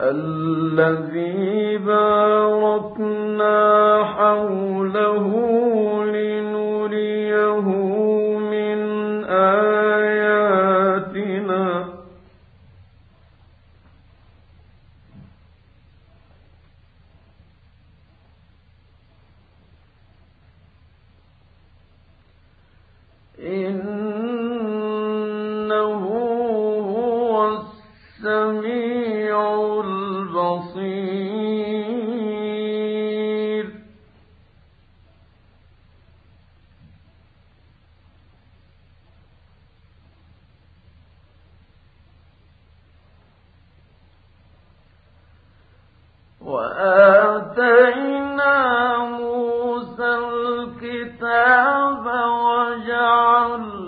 الذي باركنا حوله لنريه من آياتنا. إنه هو السميع وآتينا موسى الكتاب وجعلناه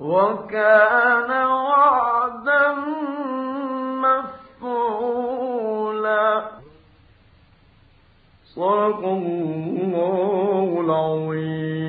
وكان وعدا مفعولا صدق الله العظيم.